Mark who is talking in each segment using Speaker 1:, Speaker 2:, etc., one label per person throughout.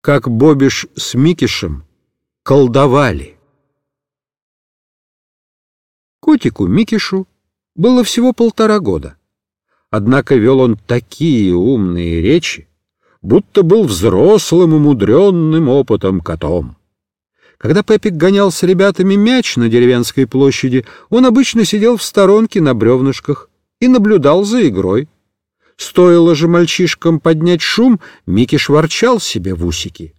Speaker 1: как Бобиш с Микишем колдовали. Котику Микишу было всего полтора года. Однако вел он такие умные речи, будто был взрослым умудренным опытом котом. Когда Пепик гонял с ребятами мяч на деревенской площади, он обычно сидел в сторонке на бревнышках и наблюдал за игрой. Стоило же мальчишкам поднять шум, Микки шворчал себе в усики.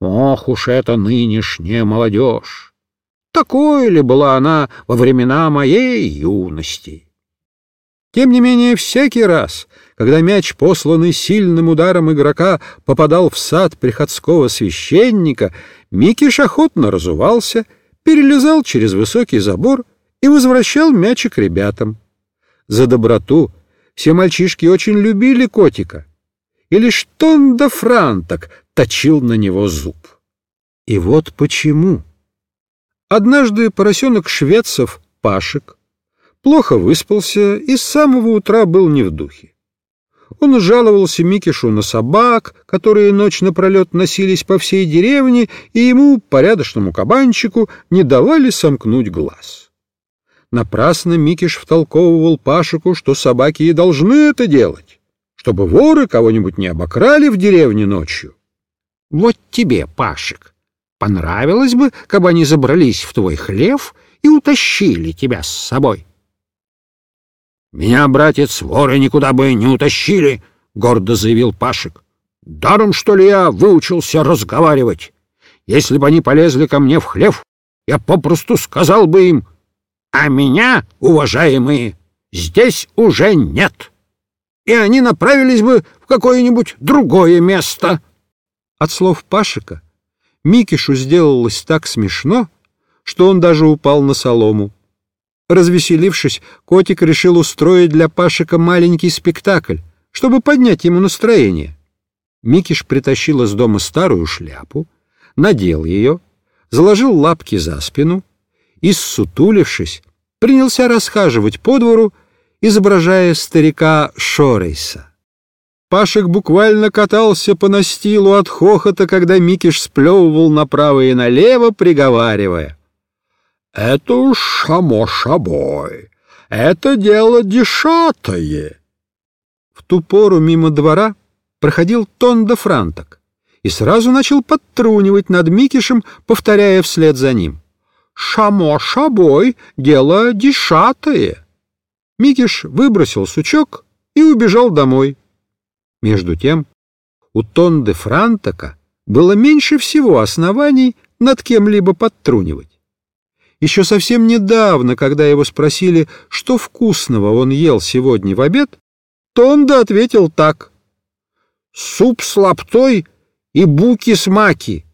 Speaker 1: «Ох уж это нынешняя молодежь! Такой ли была она во времена моей юности?» Тем не менее, всякий раз, когда мяч, посланный сильным ударом игрока, попадал в сад приходского священника, Микиш охотно разувался, перелезал через высокий забор и возвращал мячик ребятам. За доброту все мальчишки очень любили котика, и лишь Тонда Франток точил на него зуб. И вот почему. Однажды поросенок шведцев Пашек плохо выспался и с самого утра был не в духе. Он жаловался Микишу на собак, которые ночь напролет носились по всей деревне, и ему, порядочному кабанчику, не давали сомкнуть глаз. Напрасно Микиш втолковывал Пашику, что собаки и должны это делать, чтобы воры кого-нибудь не обокрали в деревне ночью. Вот тебе, Пашик, понравилось бы, кабы они забрались в твой хлев и утащили тебя с собой. — Меня, братец, воры никуда бы не утащили, — гордо заявил Пашик. — Даром, что ли, я выучился разговаривать? Если бы они полезли ко мне в хлев, я попросту сказал бы им — а меня, уважаемые, здесь уже нет. И они направились бы в какое-нибудь другое место. От слов Пашика Микишу сделалось так смешно, что он даже упал на солому. Развеселившись, котик решил устроить для Пашика маленький спектакль, чтобы поднять ему настроение. Микиш притащил из дома старую шляпу, надел ее, заложил лапки за спину и, ссутулившись, принялся расхаживать по двору, изображая старика Шорейса. Пашек буквально катался по настилу от хохота, когда Микиш сплевывал направо и налево, приговаривая. «Это уж само шабой, это дело дешатое». В ту пору мимо двора проходил Тонда Франток и сразу начал подтрунивать над Микишем, повторяя вслед за ним шамо шабой, дело дешатое. Микиш выбросил сучок и убежал домой. Между тем у Тонды Франтака было меньше всего оснований над кем-либо подтрунивать. Еще совсем недавно, когда его спросили, что вкусного он ел сегодня в обед, Тонда ответил так. «Суп с лаптой и буки с маки».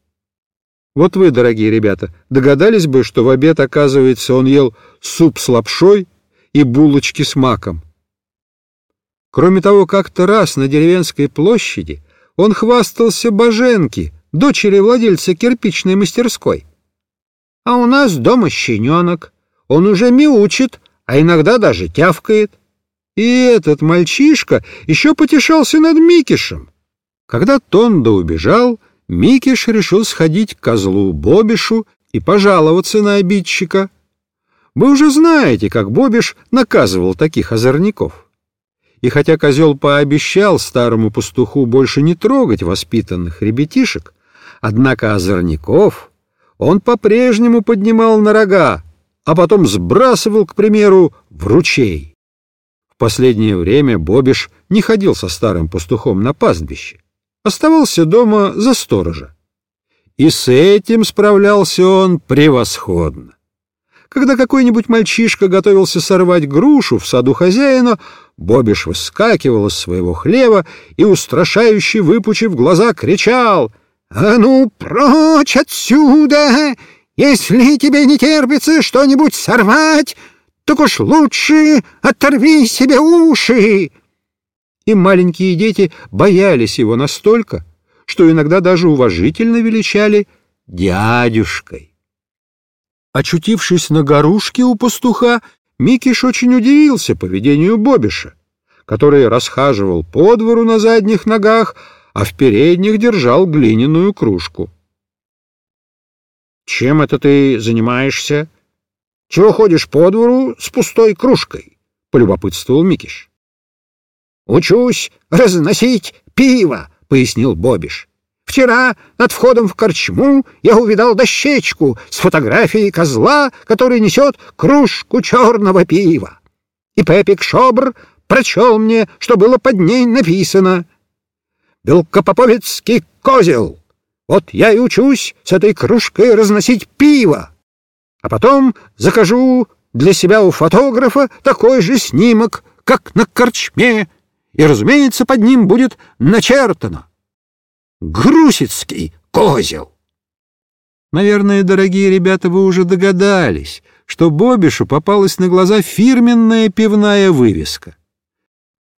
Speaker 1: Вот вы, дорогие ребята, догадались бы, что в обед, оказывается, он ел суп с лапшой и булочки с маком. Кроме того, как-то раз на деревенской площади он хвастался Боженке, дочери владельца кирпичной мастерской. А у нас дома щененок, он уже мяучит, а иногда даже тявкает. И этот мальчишка еще потешался над Микишем. Когда Тонда убежал, Микиш решил сходить к козлу Бобишу и пожаловаться на обидчика. Вы уже знаете, как Бобиш наказывал таких озорников. И хотя козел пообещал старому пастуху больше не трогать воспитанных ребятишек, однако озорников он по-прежнему поднимал на рога, а потом сбрасывал, к примеру, в ручей. В последнее время Бобиш не ходил со старым пастухом на пастбище оставался дома за сторожа. И с этим справлялся он превосходно. Когда какой-нибудь мальчишка готовился сорвать грушу в саду хозяина, Бобиш выскакивал из своего хлева и, устрашающе выпучив глаза, кричал «А ну, прочь отсюда! Если тебе не терпится что-нибудь сорвать, так уж лучше оторви себе уши!» И маленькие дети боялись его настолько, что иногда даже уважительно величали дядюшкой. Очутившись на горушке у пастуха, Микиш очень удивился поведению Бобиша, который расхаживал по двору на задних ногах, а в передних держал глиняную кружку.
Speaker 2: «Чем это ты занимаешься? Чего ходишь по двору с пустой кружкой?» — полюбопытствовал Микиш. «Учусь разносить пиво», — пояснил Бобиш. «Вчера над входом в корчму я увидал дощечку с фотографией козла, который несет кружку черного пива. И Пепик Шобр прочел мне, что было под ней написано. «Белкопоповецкий козел! Вот я и учусь с этой кружкой разносить пиво, а потом закажу для себя у фотографа такой же снимок, как на корчме, и, разумеется, под ним будет начертано «Грусицкий козел».
Speaker 1: Наверное, дорогие ребята, вы уже догадались, что Бобишу попалась на глаза фирменная пивная вывеска.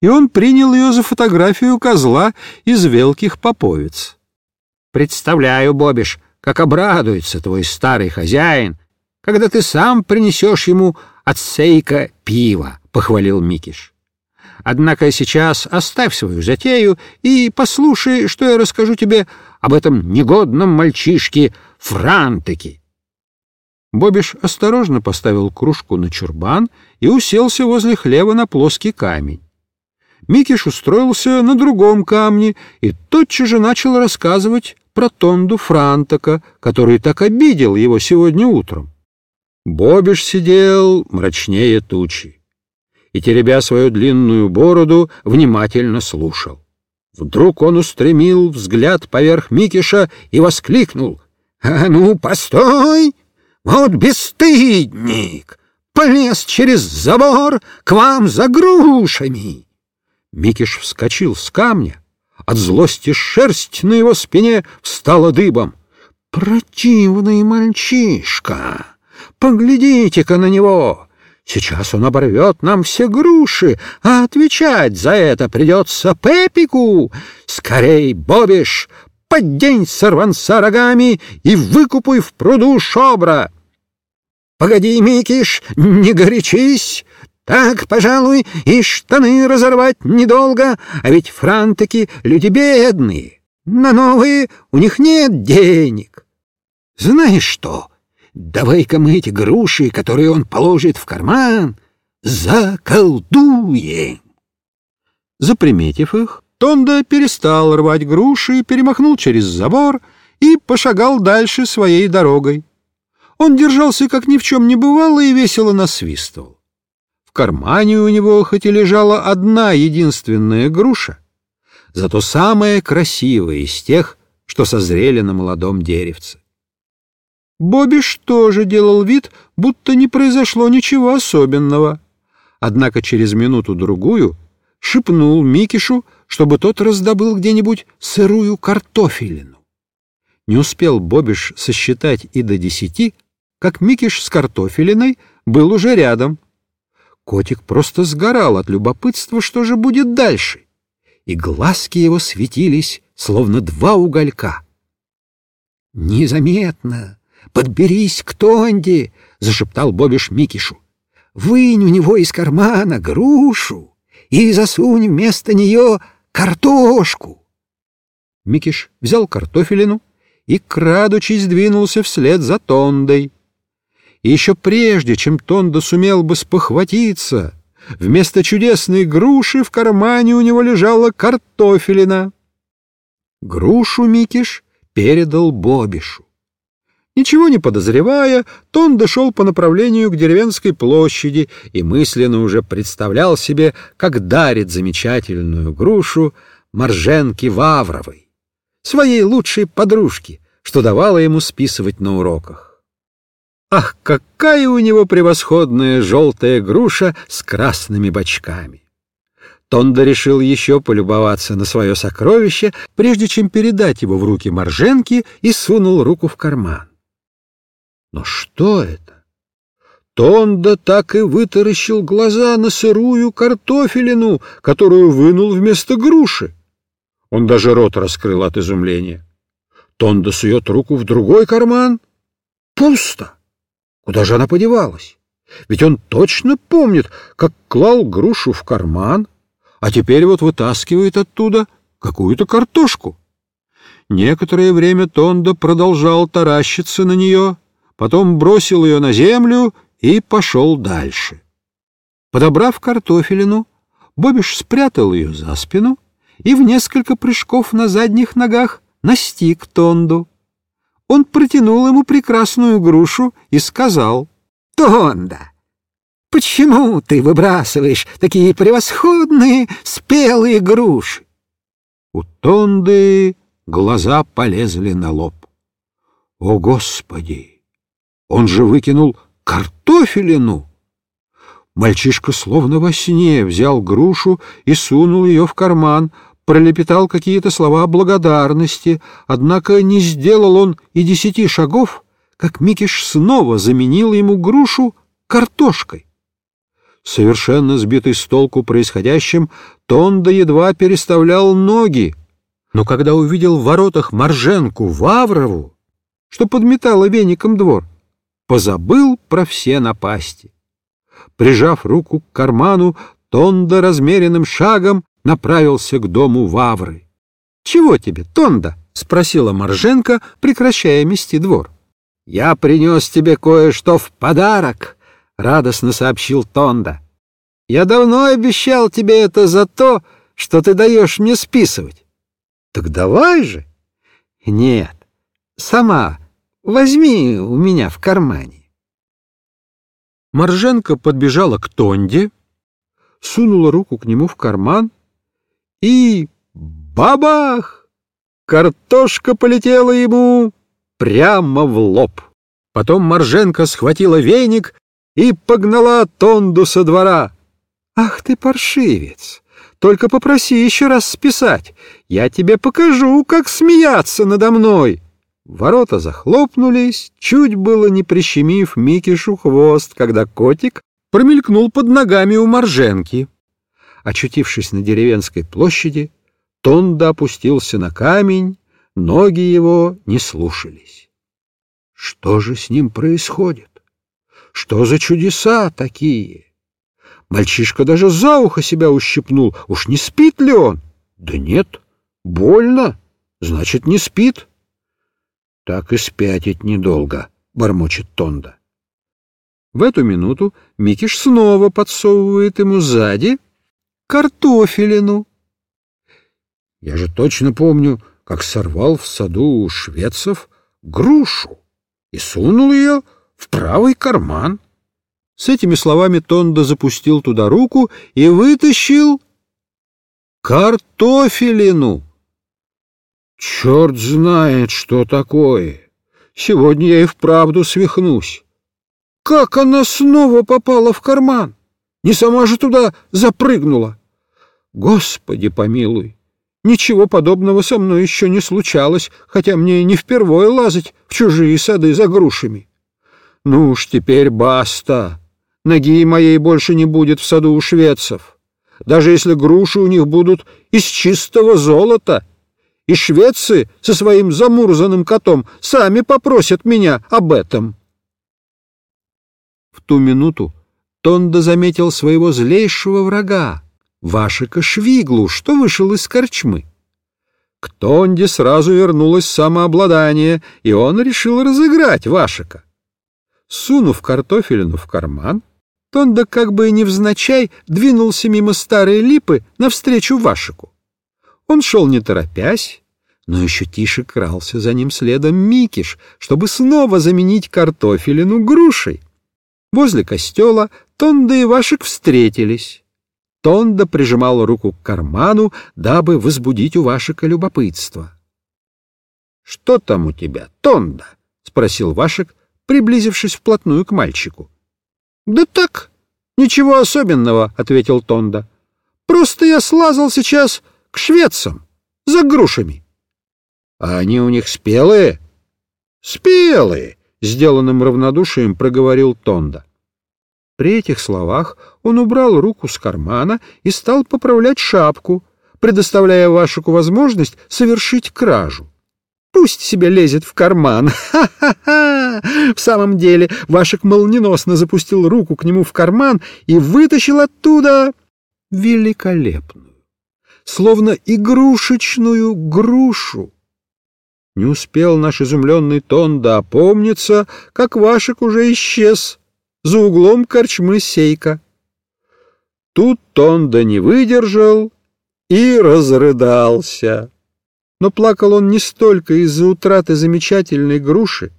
Speaker 1: И он принял ее за фотографию козла из велких поповиц.
Speaker 2: «Представляю, Бобиш, как обрадуется твой старый хозяин, когда ты сам принесешь ему от сейка пива», — похвалил Микиш. Однако сейчас оставь свою затею и послушай, что я расскажу тебе об этом негодном мальчишке Франтеке.
Speaker 1: Бобиш осторожно поставил кружку на чурбан и уселся возле хлева на плоский камень. Микиш устроился на другом камне и тотчас же начал рассказывать про Тонду Франтака, который так обидел его сегодня утром. Бобиш сидел мрачнее тучи и, теребя свою длинную бороду, внимательно слушал. Вдруг он устремил взгляд поверх Микиша и воскликнул.
Speaker 2: «А ну, постой! Вот бесстыдник! Полез через забор к вам за грушами!»
Speaker 1: Микиш вскочил с камня. От злости шерсть на его спине встала дыбом.
Speaker 2: «Противный мальчишка! Поглядите-ка на него! Сейчас он оборвет нам все груши, а отвечать за это придется Пепику. Скорей, Бобиш, поддень сорванца рогами и выкупай в пруду шобра. Погоди, Микиш, не горячись. Так, пожалуй, и штаны разорвать недолго, а ведь франтыки — люди бедные. На новые у них нет денег. Знаешь что? Давай-ка мы эти груши, которые он положит в карман, заколдуем.
Speaker 1: Заприметив их, Тонда перестал рвать груши, перемахнул через забор и пошагал дальше своей дорогой. Он держался, как ни в чем не бывало, и весело насвистывал. В кармане у него хоть и лежала одна единственная груша, зато самая красивая из тех, что созрели на молодом деревце. Бобиш тоже делал вид, будто не произошло ничего особенного. Однако через минуту-другую шепнул Микишу, чтобы тот раздобыл где-нибудь сырую картофелину. Не успел Бобиш сосчитать и до десяти, как Микиш с картофелиной был уже рядом. Котик просто сгорал от любопытства, что же будет дальше, и глазки его светились, словно два уголька.
Speaker 2: «Незаметно!» Подберись к Тонде, — зашептал Бобиш Микишу. — Вынь у него из кармана грушу и засунь вместо нее картошку.
Speaker 1: Микиш взял картофелину и, крадучись, двинулся вслед за Тондой. И еще прежде, чем Тонда сумел бы спохватиться, вместо чудесной груши в кармане у него лежала картофелина. Грушу Микиш передал Бобишу. Ничего не подозревая, Тон дошел по направлению к деревенской площади и мысленно уже представлял себе, как дарит замечательную грушу Марженке Вавровой, своей лучшей подружке, что давала ему списывать на уроках. Ах, какая у него превосходная желтая груша с красными бочками! Тонда решил еще полюбоваться на свое сокровище, прежде чем передать его в руки Марженки и сунул руку в карман. Но что это? Тонда так и вытаращил глаза на сырую картофелину, которую вынул вместо груши. Он даже рот раскрыл от изумления. Тонда сует руку в другой карман. Пусто! Куда же она подевалась? Ведь он точно помнит, как клал грушу в карман, а теперь вот вытаскивает оттуда какую-то картошку. Некоторое время Тонда продолжал таращиться на нее, потом бросил ее на землю и пошел дальше. Подобрав картофелину, Бобиш спрятал ее за спину и в несколько прыжков на задних ногах настиг Тонду. Он протянул ему прекрасную грушу и сказал,
Speaker 2: «Тонда, почему ты выбрасываешь такие превосходные спелые груши?»
Speaker 1: У Тонды глаза полезли на лоб. «О, Господи! Он же выкинул картофелину!» Мальчишка словно во сне взял грушу и сунул ее в карман, пролепетал какие-то слова благодарности, однако не сделал он и десяти шагов, как Микиш снова заменил ему грушу картошкой. Совершенно сбитый с толку происходящим, Тонда едва переставлял ноги, но когда увидел в воротах Марженку Ваврову, что подметала веником двор, позабыл про все напасти. Прижав руку к карману, Тонда размеренным шагом направился к дому Вавры. — Чего тебе, Тонда? — спросила Марженко, прекращая мести двор. — Я принес тебе кое-что в подарок, — радостно сообщил Тонда. — Я давно обещал тебе это за то, что ты даешь мне списывать. — Так давай же. — Нет, сама возьми у меня в кармане. Марженко подбежала к Тонде, сунула руку к нему в карман и... бабах! Картошка полетела ему прямо в лоб. Потом Марженко схватила веник и погнала Тонду со двора. «Ах ты, паршивец! Только попроси еще раз списать. Я тебе покажу, как смеяться надо мной!» Ворота захлопнулись, чуть было не прищемив Микишу хвост, когда котик промелькнул под ногами у Морженки. Очутившись на деревенской площади, Тонда опустился на камень, ноги его не слушались. Что же с ним происходит? Что за чудеса такие? Мальчишка даже за ухо себя ущипнул. Уж не спит ли он? Да нет, больно, значит, не спит. Так и спятить недолго, — бормочет Тонда. В эту минуту Микиш снова подсовывает ему сзади картофелину. Я же точно помню, как сорвал в саду у шведцев грушу и сунул ее в правый карман. С этими словами Тонда запустил туда руку и вытащил картофелину. Черт знает, что такое. Сегодня я и вправду свихнусь. Как она снова попала в карман? Не сама же туда запрыгнула. Господи помилуй, ничего подобного со мной еще не случалось, хотя мне не впервые лазать в чужие сады за грушами. Ну уж теперь баста. Ноги моей больше не будет в саду у шведцев. Даже если груши у них будут из чистого золота — и шведцы со своим замурзанным котом сами попросят меня об этом. В ту минуту Тонда заметил своего злейшего врага, Вашика Швиглу, что вышел из корчмы. К Тонде сразу вернулось самообладание, и он решил разыграть Вашика. Сунув картофелину в карман, Тонда как бы невзначай двинулся мимо старой липы навстречу Вашику. Он шел не торопясь, но еще тише крался за ним следом Микиш, чтобы снова заменить картофелину грушей. Возле костела Тонда и Вашек встретились. Тонда прижимала руку к карману, дабы возбудить у Вашика любопытство. — Что там у тебя, Тонда? — спросил Вашек, приблизившись вплотную к мальчику. — Да так, ничего особенного, — ответил Тонда. — Просто я слазал сейчас к шведцам за грушами. — А они у них спелые? — Спелые, — сделанным равнодушием проговорил Тонда. При этих словах он убрал руку с кармана и стал поправлять шапку, предоставляя Вашику возможность совершить кражу. Пусть себе лезет в карман. Ха-ха-ха! В самом деле, Вашик молниеносно запустил руку к нему в карман и вытащил оттуда великолепную
Speaker 2: словно игрушечную грушу. Не успел наш изумленный Тонда опомниться, как Вашек уже исчез за углом корчмы Сейка. Тут Тонда не выдержал и разрыдался. Но плакал он не столько из-за утраты замечательной груши,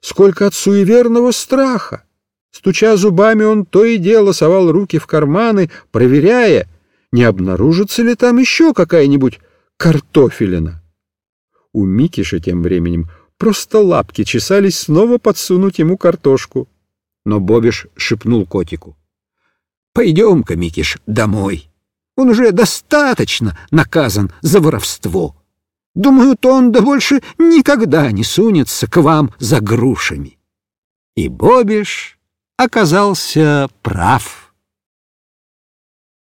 Speaker 2: сколько от суеверного страха. Стуча зубами, он то и дело совал руки в карманы, проверяя, не обнаружится ли там еще какая-нибудь картофелина. У Микиша тем временем просто лапки чесались снова подсунуть ему картошку. Но Бобиш шепнул котику. — Пойдем-ка, Микиш, домой. Он уже достаточно наказан за воровство. Думаю, то он да больше никогда не сунется к вам за грушами. И Бобиш оказался прав.